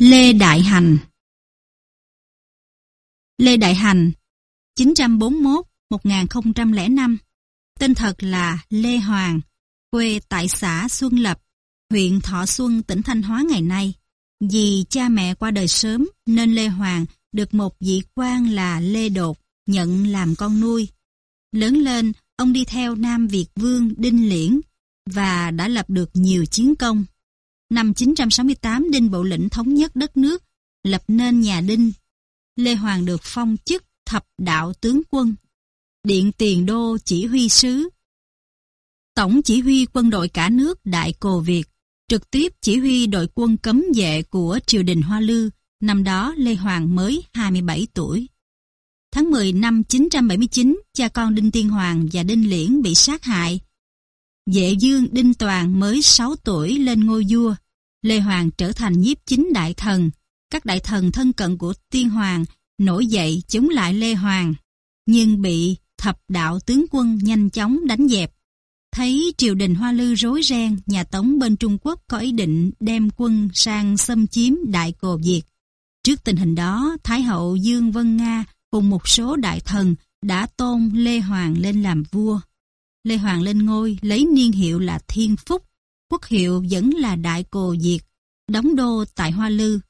Lê Đại Hành Lê Đại Hành 941-1005 Tên thật là Lê Hoàng Quê tại xã Xuân Lập huyện Thọ Xuân, tỉnh Thanh Hóa ngày nay. Vì cha mẹ qua đời sớm nên Lê Hoàng được một vị quan là Lê Đột nhận làm con nuôi. Lớn lên, ông đi theo Nam Việt Vương Đinh Liễn và đã lập được nhiều chiến công. Năm 968 Đinh Bộ Lĩnh thống nhất đất nước, lập nên nhà Đinh. Lê Hoàng được phong chức thập đạo tướng quân, điện tiền đô chỉ huy sứ, tổng chỉ huy quân đội cả nước Đại Cồ Việt, trực tiếp chỉ huy đội quân cấm vệ của triều đình Hoa Lư, năm đó Lê Hoàng mới 27 tuổi. Tháng 10 năm 979, cha con Đinh Tiên Hoàng và Đinh Liễn bị sát hại. Vệ dương Đinh Toàn mới 6 tuổi lên ngôi vua. Lê Hoàng trở thành nhiếp chính đại thần. Các đại thần thân cận của Tiên Hoàng nổi dậy chống lại Lê Hoàng, nhưng bị thập đạo tướng quân nhanh chóng đánh dẹp. Thấy triều đình Hoa Lư rối ren, nhà Tống bên Trung Quốc có ý định đem quân sang xâm chiếm Đại Cồ Việt. Trước tình hình đó, Thái hậu Dương Vân Nga cùng một số đại thần đã tôn Lê Hoàng lên làm vua. Lê Hoàng lên ngôi lấy niên hiệu là Thiên Phúc, quốc hiệu vẫn là Đại Cồ Việt, đóng đô tại Hoa Lư.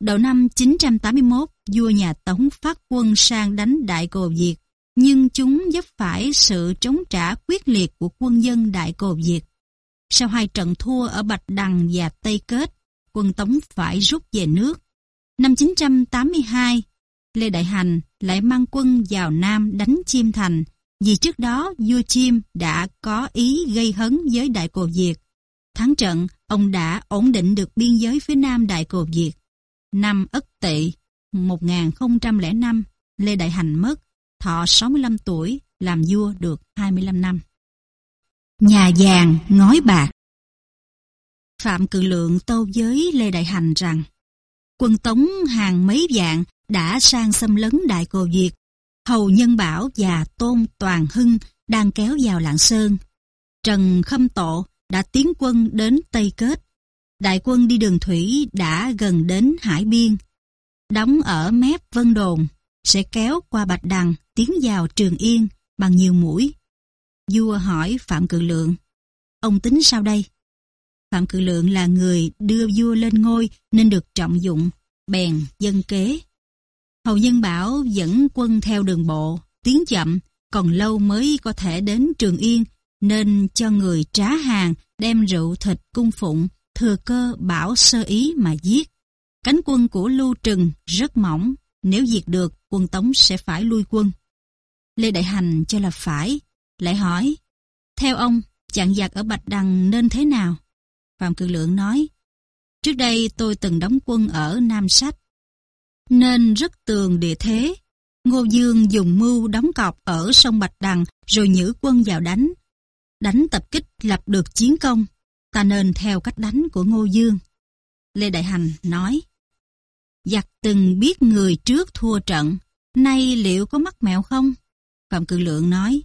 Đầu năm 981, vua nhà Tống phát quân sang đánh Đại Cồ Việt, nhưng chúng vấp phải sự chống trả quyết liệt của quân dân Đại Cồ Việt. Sau hai trận thua ở Bạch Đằng và Tây Kết, quân Tống phải rút về nước. Năm 982, Lê Đại Hành lại mang quân vào Nam đánh Chiêm Thành, vì trước đó vua chim đã có ý gây hấn với Đại Cồ Việt. Thắng trận, ông đã ổn định được biên giới phía Nam Đại Cồ Việt. Năm Ất Tỵ, 1005, Lê Đại Hành mất, thọ 65 tuổi, làm vua được 25 năm. Nhà vàng ngói bạc Phạm Cự Lượng tâu với Lê Đại Hành rằng quân Tống hàng mấy vạn đã sang xâm lấn Đại Cồ Việt. Hầu Nhân Bảo và Tôn Toàn Hưng đang kéo vào Lạng Sơn. Trần Khâm Tộ đã tiến quân đến Tây Kết. Đại quân đi đường thủy đã gần đến hải biên. Đóng ở mép Vân Đồn, sẽ kéo qua Bạch Đằng tiến vào Trường Yên bằng nhiều mũi. Vua hỏi Phạm Cự Lượng, ông tính sao đây? Phạm Cự Lượng là người đưa vua lên ngôi nên được trọng dụng, bèn dân kế. Hầu Nhân Bảo dẫn quân theo đường bộ, tiến chậm, còn lâu mới có thể đến Trường Yên, nên cho người trá hàng đem rượu thịt cung phụng, thừa cơ bảo sơ ý mà giết. Cánh quân của Lưu Trừng rất mỏng, nếu diệt được, quân Tống sẽ phải lui quân. Lê Đại Hành cho là phải, lại hỏi, theo ông, chặn giặc ở Bạch Đằng nên thế nào? Phạm Cự Lượng nói, trước đây tôi từng đóng quân ở Nam Sách, nên rất tường địa thế. Ngô Dương dùng mưu đóng cọc ở sông Bạch Đằng rồi nhử quân vào đánh. Đánh tập kích lập được chiến công, ta nên theo cách đánh của Ngô Dương. Lê Đại Hành nói, Giặc từng biết người trước thua trận, nay liệu có mắc mẹo không? Phạm Cự Lượng nói,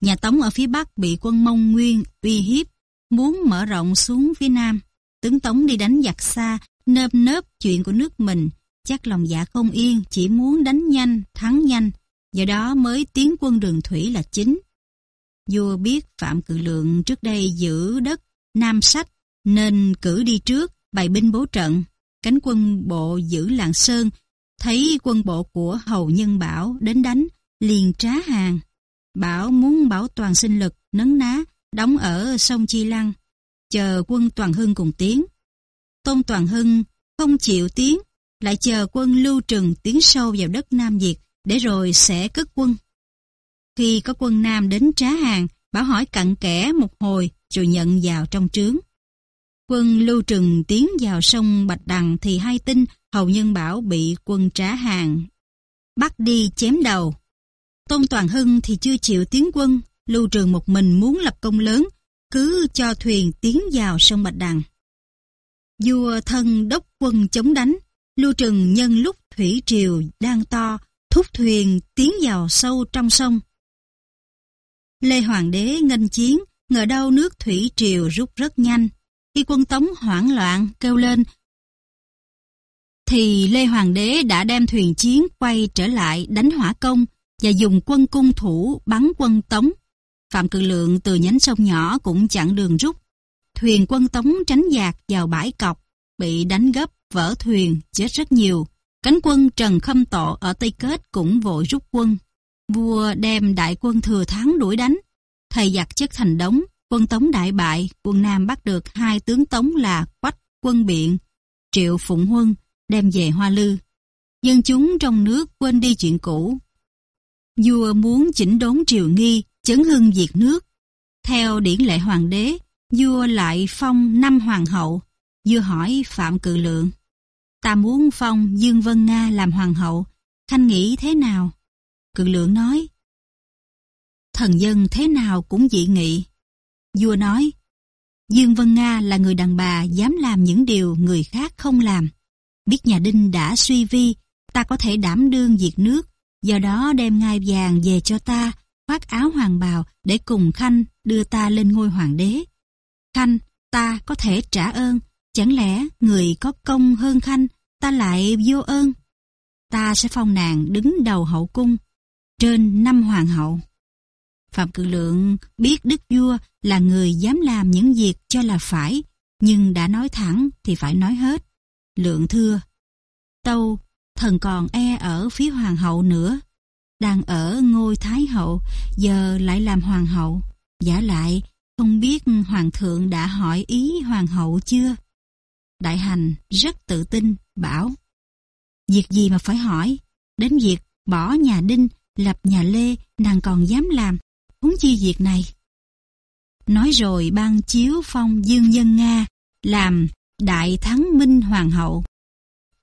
nhà Tống ở phía Bắc bị quân Mông Nguyên uy hiếp, muốn mở rộng xuống phía Nam. Tướng Tống đi đánh giặc xa, nơm nớp chuyện của nước mình, chắc lòng dạ không yên, chỉ muốn đánh nhanh, thắng nhanh, do đó mới tiến quân đường thủy là chính. Vua biết Phạm Cự Lượng trước đây giữ đất Nam Sách, nên cử đi trước, bày binh bố trận, cánh quân bộ giữ Lạng Sơn, thấy quân bộ của Hầu Nhân Bảo đến đánh, liền trá hàng. Bảo muốn bảo toàn sinh lực, nấn ná, đóng ở sông Chi Lăng, chờ quân Toàn Hưng cùng tiến. Tôn Toàn Hưng không chịu tiến, lại chờ quân Lưu Trừng tiến sâu vào đất Nam Việt, để rồi sẽ cất quân. Khi có quân Nam đến trá hàng, Bảo hỏi cặn kẽ một hồi, rồi nhận vào trong trướng. Quân Lưu Trừng tiến vào sông Bạch Đằng thì hay tin Hầu Nhân Bảo bị quân trá hàng. Bắt đi chém đầu. Tôn Toàn Hưng thì chưa chịu tiến quân, Lưu Trừng một mình muốn lập công lớn, cứ cho thuyền tiến vào sông Bạch Đằng. Vua thân đốc quân chống đánh, Lưu Trừng nhân lúc thủy triều đang to, thúc thuyền tiến vào sâu trong sông. Lê Hoàng đế nghênh chiến, ngờ đâu nước thủy triều rút rất nhanh, khi quân Tống hoảng loạn kêu lên thì Lê Hoàng đế đã đem thuyền chiến quay trở lại đánh hỏa công và dùng quân cung thủ bắn quân Tống. Phạm Cự Lượng từ nhánh sông nhỏ cũng chặn đường rút. Thuyền quân Tống tránh giạt vào bãi cọc, bị đánh gấp, vỡ thuyền, chết rất nhiều. Cánh quân Trần Khâm Tộ ở Tây Kết cũng vội rút quân. Vua đem đại quân thừa thắng đuổi đánh. Thầy giặc chất thành đống, quân Tống đại bại, quân Nam bắt được hai tướng Tống là Quách Quân Biện, Triệu Phụng Huân, đem về Hoa Lư. Dân chúng trong nước quên đi chuyện cũ. Vua muốn chỉnh đốn triều nghi, chấn hưng diệt nước. Theo điển lệ hoàng đế, vua lại phong năm hoàng hậu. Vua hỏi Phạm Cự Lượng. Ta muốn phong Dương Vân Nga làm hoàng hậu, Khanh nghĩ thế nào? Cự Lượng nói. Thần dân thế nào cũng dị nghị. Vua nói, Dương Vân Nga là người đàn bà dám làm những điều người khác không làm. Biết nhà Đinh đã suy vi, ta có thể đảm đương diệt nước, do đó đem ngai vàng về cho ta, khoác áo hoàng bào để cùng Khanh đưa ta lên ngôi hoàng đế. Khanh, ta có thể trả ơn, chẳng lẽ người có công hơn Khanh, ta lại vô ơn? Ta sẽ phong nàng đứng đầu hậu cung, trên năm hoàng hậu. Phạm Cự Lượng biết Đức Vua là người dám làm những việc cho là phải, nhưng đã nói thẳng thì phải nói hết. Lượng thưa, Tâu, thần còn e ở phía hoàng hậu nữa. Đang ở ngôi thái hậu, giờ lại làm hoàng hậu. Giả lại, không biết hoàng thượng đã hỏi ý hoàng hậu chưa? Đại hành rất tự tin, bảo. Việc gì mà phải hỏi? Đến việc bỏ nhà Đinh, lập nhà Lê, nàng còn dám làm. Huống chi việc này. Nói rồi ban chiếu phong Dương Dân Nga, làm Đại Thắng Minh Hoàng hậu.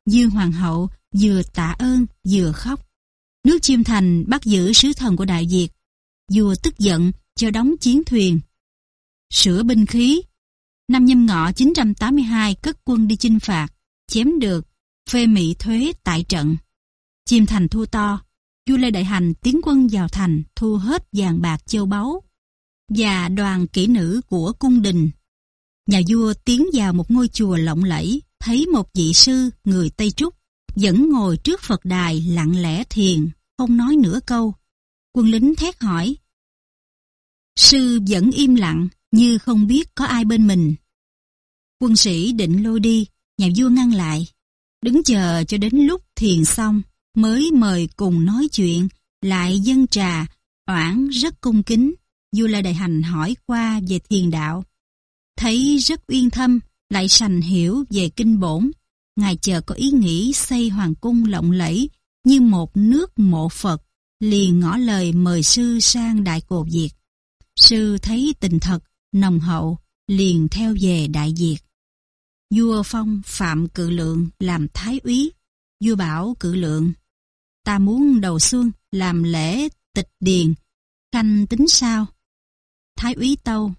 Dương Hoàng hậu vừa tạ ơn vừa khóc. Nước Chiêm Thành bắt giữ sứ thần của Đại Việt. Vua tức giận cho đóng chiến thuyền. Sửa binh khí. Năm nhâm ngọ 982 cất quân đi chinh phạt, chém được, phê mỹ thuế tại trận. Chiêm Thành thua to, vua Lê Đại Hành tiến quân vào thành thu hết vàng bạc châu báu và đoàn kỹ nữ của cung đình. Nhà vua tiến vào một ngôi chùa lộng lẫy, thấy một vị sư người Tây Trúc vẫn ngồi trước Phật đài lặng lẽ thiền, không nói nửa câu. Quân lính thét hỏi. Sư vẫn im lặng, như không biết có ai bên mình. Quân sĩ định lôi đi, nhà vua ngăn lại. Đứng chờ cho đến lúc thiền xong, mới mời cùng nói chuyện, lại dân trà, oản rất cung kính. Vua Lê Đại Hành hỏi qua về thiền đạo. Thấy rất uyên thâm, lại sành hiểu về kinh bổn. Ngài chờ có ý nghĩ xây hoàng cung lộng lẫy như một nước mộ Phật, liền ngỏ lời mời sư sang Đại Cồ Việt. Sư thấy tình thật, nồng hậu, liền theo về Đại Việt. Vua phong Phạm Cự Lượng làm thái úy. Vua bảo Cự Lượng, ta muốn đầu xuân làm lễ tịch điền, khanh tính sao? Thái úy tâu,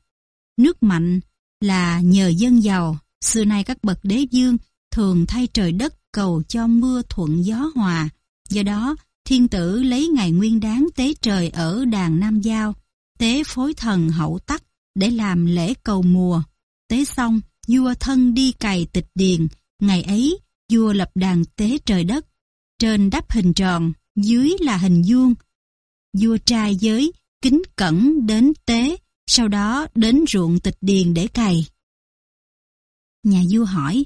nước mạnh là nhờ dân giàu, xưa nay các bậc đế dương thường thay trời đất cầu cho mưa thuận gió hòa. Do đó, thiên tử lấy ngày nguyên đáng tế trời ở đàn Nam Giao, tế phối thần hậu tắc để làm lễ cầu mùa. Tế xong, vua thân đi cày tịch điền, ngày ấy vua lập đàn tế trời đất. Trên đắp hình tròn, dưới là hình vuông. Vua trai giới, kính cẩn đến tế, sau đó đến ruộng tịch điền để cày. Nhà vua hỏi,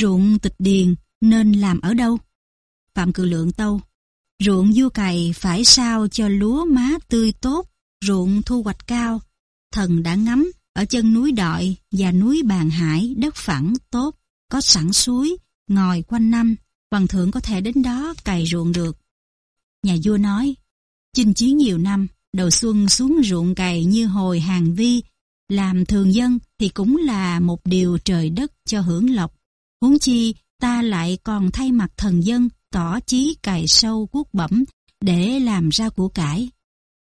ruộng tịch điền nên làm ở đâu? Phạm Cự Lượng tâu, ruộng vua cày phải sao cho lúa má tươi tốt, ruộng thu hoạch cao. Thần đã ngắm ở chân núi Đội và núi Bàn Hải đất phẳng tốt, có sẵn suối, ngòi quanh năm, hoàng thượng có thể đến đó cày ruộng được. Nhà vua nói, chinh chiến nhiều năm, đầu xuân xuống ruộng cày như hồi hàng vi, làm thường dân thì cũng là một điều trời đất cho hưởng lộc. Huống chi ta lại còn thay mặt thần dân tỏ chí cày sâu cuốc bẩm để làm ra của cải.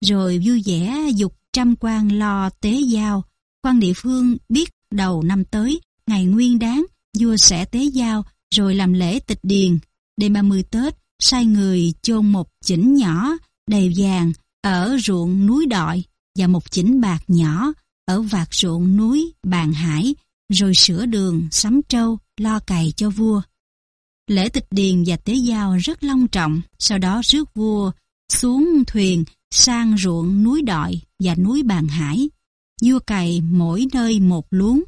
Rồi vui vẻ dục trăm quan lo tế giao, quan địa phương biết đầu năm tới, ngày nguyên đáng, vua sẽ tế giao, rồi làm lễ tịch điền. Đêm 30 Tết, sai người chôn một chỉnh nhỏ, đầy vàng, ở ruộng núi đọi và một chỉnh bạc nhỏ ở vạt ruộng núi Bàn Hải, rồi sửa đường, sắm trâu, lo cày cho vua. Lễ tịch điền và tế giao rất long trọng, sau đó rước vua xuống thuyền sang ruộng núi Đọi và núi Bàn Hải. Vua cày mỗi nơi một luống.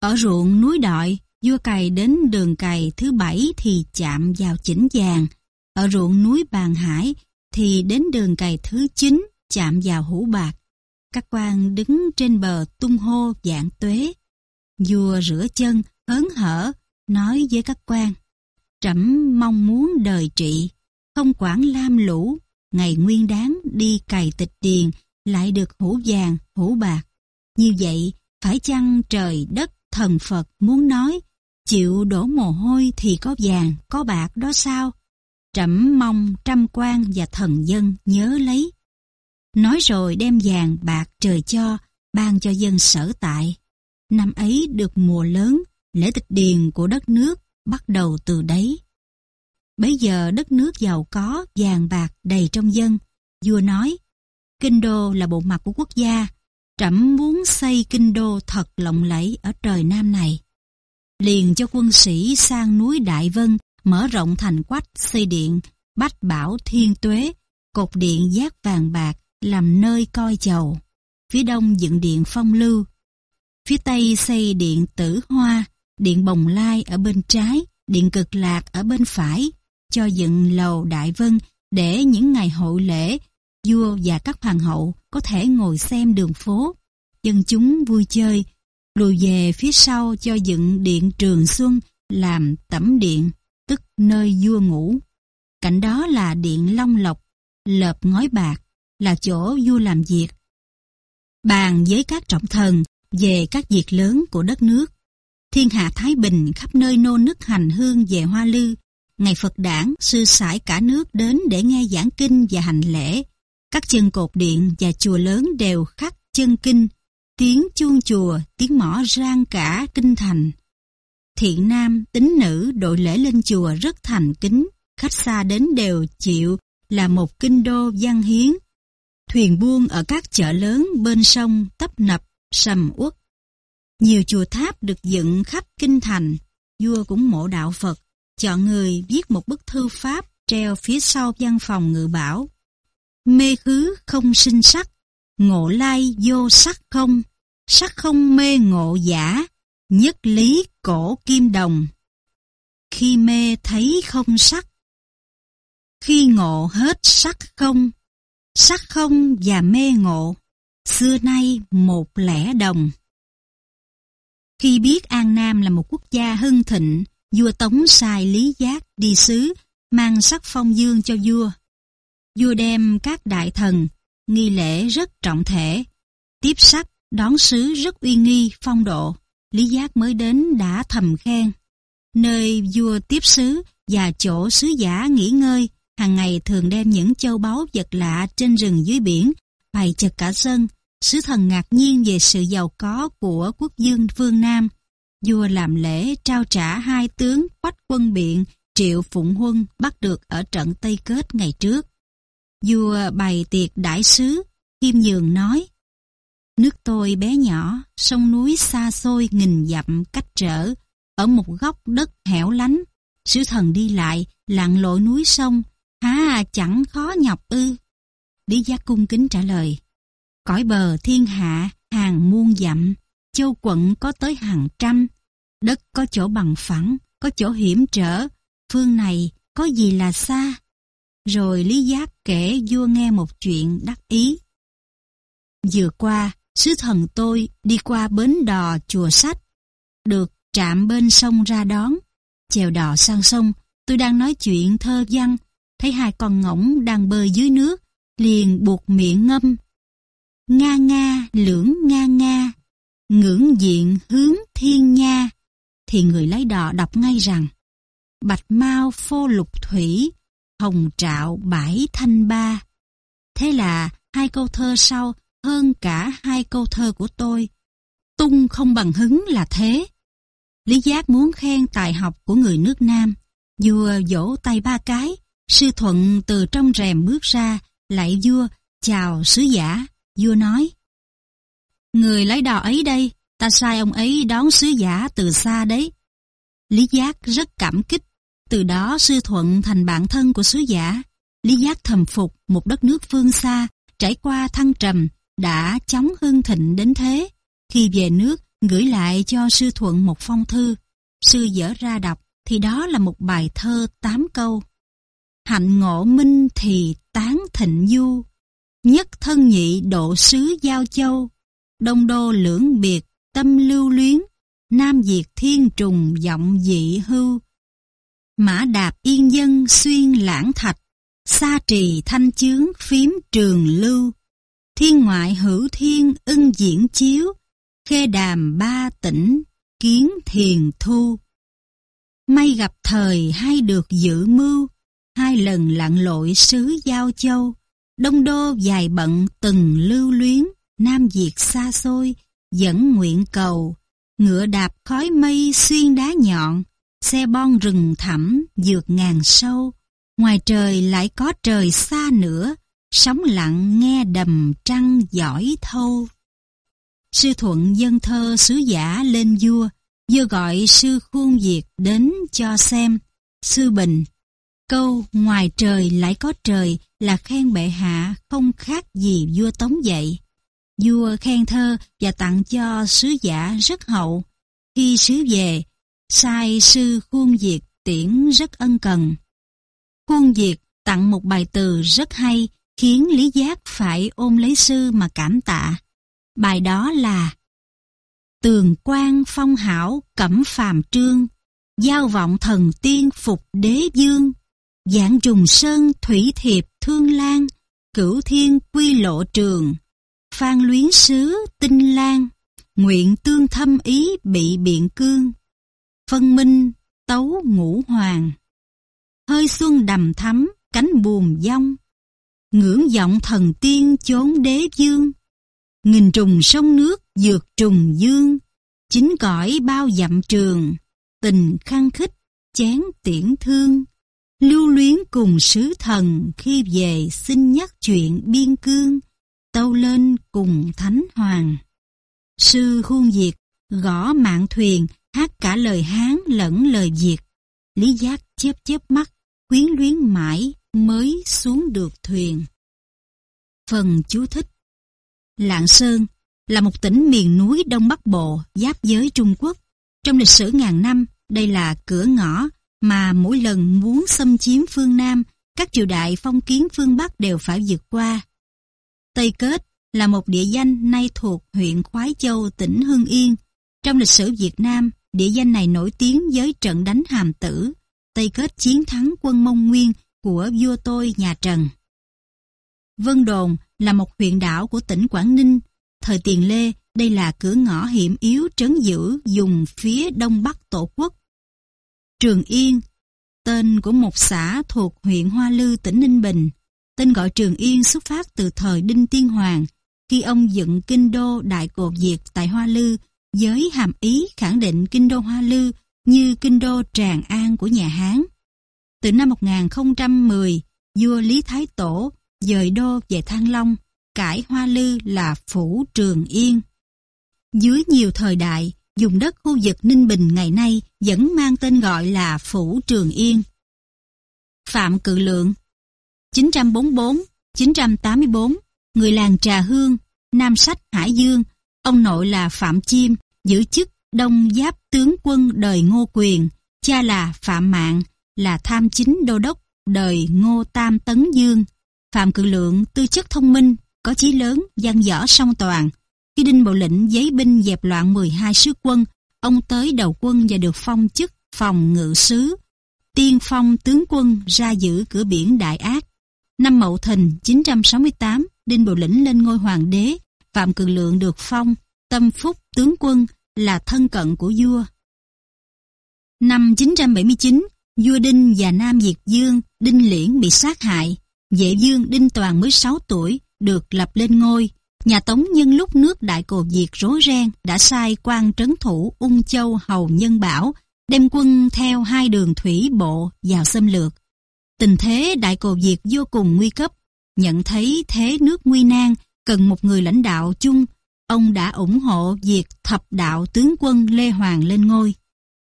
Ở ruộng núi Đọi, vua cày đến đường cày thứ bảy thì chạm vào chỉnh vàng. Ở ruộng núi Bàn Hải thì đến đường cày thứ chín chạm vào hũ bạc. Các quan đứng trên bờ tung hô dạng tuế. Vua rửa chân, hớn hở, nói với các quan. Trẫm mong muốn đời trị, không quản lam lũ, ngày nguyên đáng đi cày tịch điền, lại được hũ vàng, hũ bạc. Như vậy, phải chăng trời đất thần Phật muốn nói, chịu đổ mồ hôi thì có vàng, có bạc đó sao? Trẫm mong trăm quan và thần dân nhớ lấy. Nói rồi đem vàng bạc trời cho, ban cho dân sở tại. Năm ấy được mùa lớn, lễ tịch điền của đất nước bắt đầu từ đấy. Bây giờ đất nước giàu có, vàng bạc đầy trong dân. Vua nói, kinh đô là bộ mặt của quốc gia, trẫm muốn xây kinh đô thật lộng lẫy ở trời Nam này. Liền cho quân sĩ sang núi Đại Vân, mở rộng thành quách, xây điện, bách bảo thiên tuế, cột điện giác vàng bạc, làm nơi coi chầu. Phía đông dựng điện phong lưu. Phía tây xây điện tử hoa, điện bồng lai ở bên trái, điện cực lạc ở bên phải, cho dựng lầu Đại Vân để những ngày hội lễ, vua và các hoàng hậu có thể ngồi xem đường phố. Dân chúng vui chơi, lùi về phía sau cho dựng điện Trường Xuân làm tẩm điện, tức nơi vua ngủ. Cạnh đó là điện Long Lộc, lợp ngói bạc, là chỗ vua làm việc. Bàn với các trọng thần về các việc lớn của đất nước. Thiên hạ Thái Bình khắp nơi nô nức hành hương về Hoa Lư. Ngày Phật đản sư sải cả nước đến để nghe giảng kinh và hành lễ. Các chân cột điện và chùa lớn đều khắc chân kinh, tiếng chuông chùa, tiếng mõ rang cả kinh thành. Thiện nam, tính nữ đội lễ lên chùa rất thành kính, khách xa đến đều chịu là một kinh đô văn hiến. Thuyền buôn ở các chợ lớn bên sông tấp nập, sầm uất. Nhiều chùa tháp được dựng khắp kinh thành, vua cũng mộ đạo Phật, chọn người viết một bức thư pháp treo phía sau văn phòng ngự bảo. Mê khứ không sinh sắc, ngộ lai vô sắc không, sắc không mê ngộ giả, nhất lý cổ kim đồng. Khi mê thấy không sắc, khi ngộ hết sắc không, sắc không và mê ngộ, xưa nay một lẻ đồng. Khi biết An Nam là một quốc gia hưng thịnh, vua Tống sai Lý Giác đi sứ, mang sắc phong dương cho vua. Vua đem các đại thần, nghi lễ rất trọng thể, tiếp sắc, đón sứ rất uy nghi, phong độ. Lý Giác mới đến đã thầm khen. Nơi vua tiếp sứ và chỗ sứ giả nghỉ ngơi, hàng ngày thường đem những châu báu vật lạ trên rừng dưới biển, bày chật cả sân. Sứ thần ngạc nhiên về sự giàu có của quốc dương phương Nam. Vua làm lễ trao trả hai tướng quách quân biện, triệu phụng huân bắt được ở trận Tây Kết ngày trước. Vua bày tiệc đại sứ, Kim Nhường nói, Nước tôi bé nhỏ, sông núi xa xôi nghìn dặm cách trở, ở một góc đất hẻo lánh, sứ thần đi lại, lặn lội núi sông, há chẳng khó nhọc ư. Lý Giác cung kính trả lời, cõi bờ thiên hạ, hàng muôn dặm, châu quận có tới hàng trăm, đất có chỗ bằng phẳng, có chỗ hiểm trở, phương này có gì là xa. Rồi Lý Giác kể vua nghe một chuyện đắc ý. Vừa qua, sứ thần tôi đi qua bến đò chùa sách, được trạm bên sông ra đón. Chèo đò sang sông, tôi đang nói chuyện thơ văn, thấy hai con ngỗng đang bơi dưới nước, liền buộc miệng ngâm. Nga nga, lưỡng nga nga, ngưỡng diện hướng thiên nha, thì người lấy đò đọc ngay rằng Bạch mau phô lục thủy, hồng trạo bãi thanh ba. Thế là hai câu thơ sau hơn cả hai câu thơ của tôi. Tung không bằng hứng là thế. Lý Giác muốn khen tài học của người nước Nam. Vua vỗ tay ba cái, sư thuận từ trong rèm bước ra, lại vua, chào sứ giả. Vua nói, Người lấy đò ấy đây, ta sai ông ấy đón sứ giả từ xa đấy. Lý Giác rất cảm kích, Từ đó sư thuận thành bạn thân của sứ giả. Lý Giác thầm phục một đất nước phương xa, trải qua thăng trầm, đã chóng hưng thịnh đến thế. Khi về nước, gửi lại cho sư thuận một phong thư. Sư dở ra đọc, thì đó là một bài thơ tám câu. Hạnh ngộ minh thì tán thịnh du, nhất thân nhị độ sứ giao châu, đông đô lưỡng biệt, tâm lưu luyến, nam diệt thiên trùng giọng dị hưu. Mã đạp yên dân xuyên lãng thạch, sa trì thanh chướng phím trường lưu. Thiên ngoại hữu thiên ưng diễn chiếu, khê đàm ba tỉnh, kiến thiền thu. May gặp thời hay được dự mưu, hai lần lặn lội sứ Giao Châu, Đông Đô dài bận từng lưu luyến, Nam Việt xa xôi, dẫn nguyện cầu, ngựa đạp khói mây xuyên đá nhọn, xe bon rừng thẳm dược ngàn sâu, ngoài trời lại có trời xa nữa, sóng lặng nghe đầm trăng giỏi thâu. Sư Thuận dân thơ sứ giả lên vua, vừa gọi sư khuôn Việt đến cho xem. Sư Bình, câu ngoài trời lại có trời là khen bệ hạ không khác gì vua tống dậy. Vua khen thơ và tặng cho sứ giả rất hậu. Khi sứ về, sai sư khuôn diệt tiễn rất ân cần. Khuôn diệt tặng một bài từ rất hay khiến Lý Giác phải ôm lấy sư mà cảm tạ. Bài đó là Tường quan phong hảo cẩm phàm trương, giao vọng thần tiên phục đế dương, dạng trùng sơn thủy thiệp thương lan, cửu thiên quy lộ trường, phan luyến sứ tinh lan, nguyện tương thâm ý bị biện cương, phân minh tấu ngũ hoàng. Hơi xuân đầm thắm, cánh buồm dong. ngưỡng giọng thần tiên chốn đế dương, nghìn trùng sông nước dược trùng dương, chính cõi bao dặm trường, tình khăng khích, chén tiễn thương, lưu luyến cùng sứ thần khi về xin nhắc chuyện biên cương, tâu lên cùng thánh hoàng. Sư Khuôn Diệt gõ mạng thuyền hát cả lời Hán lẫn lời Việt. Lý Giác chớp chớp mắt, quyến luyến mãi mới xuống được thuyền. Phần chú thích Lạng Sơn là một tỉnh miền núi Đông Bắc Bộ giáp giới Trung Quốc. Trong lịch sử ngàn năm, đây là cửa ngõ mà mỗi lần muốn xâm chiếm phương Nam, các triều đại phong kiến phương Bắc đều phải vượt qua. Tây Kết là một địa danh nay thuộc huyện Khoái Châu, tỉnh Hưng Yên. Trong lịch sử Việt Nam, địa danh này nổi tiếng với trận đánh hàm tử, Tây Kết chiến thắng quân Mông Nguyên của vua tôi nhà Trần. Vân Đồn là một huyện đảo của tỉnh Quảng Ninh. Thời tiền Lê, đây là cửa ngõ hiểm yếu trấn giữ dùng phía đông bắc tổ quốc. Trường Yên, tên của một xã thuộc huyện Hoa Lư, tỉnh Ninh Bình. Tên gọi Trường Yên xuất phát từ thời Đinh Tiên Hoàng, khi ông dựng kinh đô Đại Cột Diệt tại Hoa Lư, với hàm ý khẳng định kinh đô Hoa Lư như kinh đô Tràng An của nhà Hán. Từ năm 1010, vua Lý Thái Tổ dời đô về Thăng Long, cải Hoa Lư là Phủ Trường Yên. Dưới nhiều thời đại, dùng đất khu vực Ninh Bình ngày nay vẫn mang tên gọi là Phủ Trường Yên. Phạm Cự Lượng 944-984, người làng Trà Hương, Nam Sách Hải Dương, ông nội là Phạm Chiêm, giữ chức Đông Giáp Tướng Quân đời Ngô Quyền, cha là Phạm Mạng, là tham chính đô đốc đời Ngô Tam Tấn Dương. Phạm Cự Lượng tư chất thông minh, có chí lớn, gian võ song toàn. Khi Đinh Bộ Lĩnh giấy binh dẹp loạn 12 sứ quân, ông tới đầu quân và được phong chức phòng ngự sứ. Tiên phong tướng quân ra giữ cửa biển Đại Ác. Năm Mậu Thìn 968, Đinh Bộ Lĩnh lên ngôi hoàng đế, Phạm Cường Lượng được phong, tâm phúc tướng quân là thân cận của vua. Năm 979, vua Đinh và Nam diệt Dương, Đinh Liễn bị sát hại. Vệ dương Đinh Toàn mới 6 tuổi, được lập lên ngôi. Nhà Tống nhân lúc nước Đại Cồ Việt rối ren đã sai quan trấn thủ Ung Châu Hầu Nhân Bảo đem quân theo hai đường thủy bộ vào xâm lược. Tình thế Đại Cồ Việt vô cùng nguy cấp. Nhận thấy thế nước nguy nan, cần một người lãnh đạo chung, ông đã ủng hộ việc thập đạo tướng quân Lê Hoàng lên ngôi.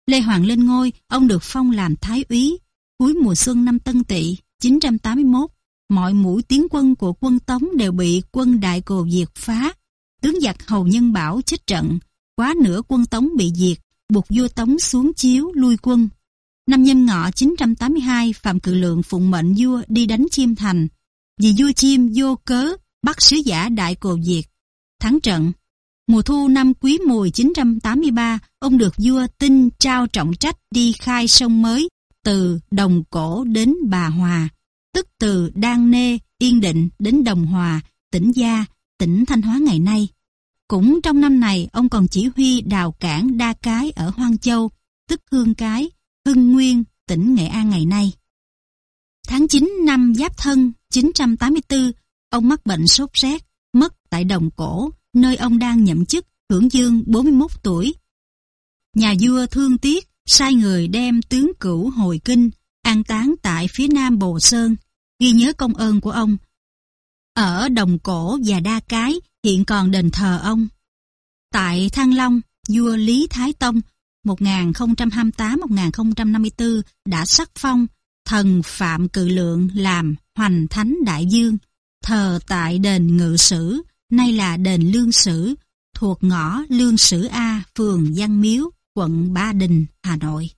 Lê Hoàng lên ngôi, ông được phong làm thái úy, cuối mùa xuân năm Tân Tỵ 981, mọi mũi tiến quân của quân Tống đều bị quân Đại Cồ diệt phá. Tướng giặc Hầu Nhân Bảo chết trận, quá nửa quân Tống bị diệt, buộc vua Tống xuống chiếu lui quân. Năm nhâm ngọ 982, Phạm Cự Lượng phụng mệnh vua đi đánh Chiêm Thành. Vì vua Chiêm vô cớ bắt sứ giả Đại Cồ Diệt. Thắng trận. Mùa thu năm Quý Mùi 983, ông được vua tin trao trọng trách đi khai sông mới từ Đồng Cổ đến Bà Hòa, tức từ Đan Nê, Yên Định đến Đồng Hòa, tỉnh Gia, tỉnh Thanh Hóa ngày nay. Cũng trong năm này, ông còn chỉ huy đào cảng Đa Cái ở Hoang Châu, tức Hương Cái, Hưng Nguyên, tỉnh Nghệ An ngày nay. Tháng 9 năm Giáp Thân 984, ông mắc bệnh sốt rét, mất tại Đồng Cổ, nơi ông đang nhậm chức, hưởng dương 41 tuổi. Nhà vua thương tiếc, sai người đem tướng cửu hồi kinh, an táng tại phía nam Bồ Sơn, ghi nhớ công ơn của ông. Ở Đồng Cổ và Đa Cái hiện còn đền thờ ông. Tại Thăng Long, vua Lý Thái Tông 1028-1054 đã sắc phong thần Phạm Cự Lượng làm Hoành Thánh Đại Dương, thờ tại đền Ngự Sử, nay là đền Lương Sử, thuộc ngõ Lương Sử A, phường Văn Miếu, quận Ba Đình, Hà Nội.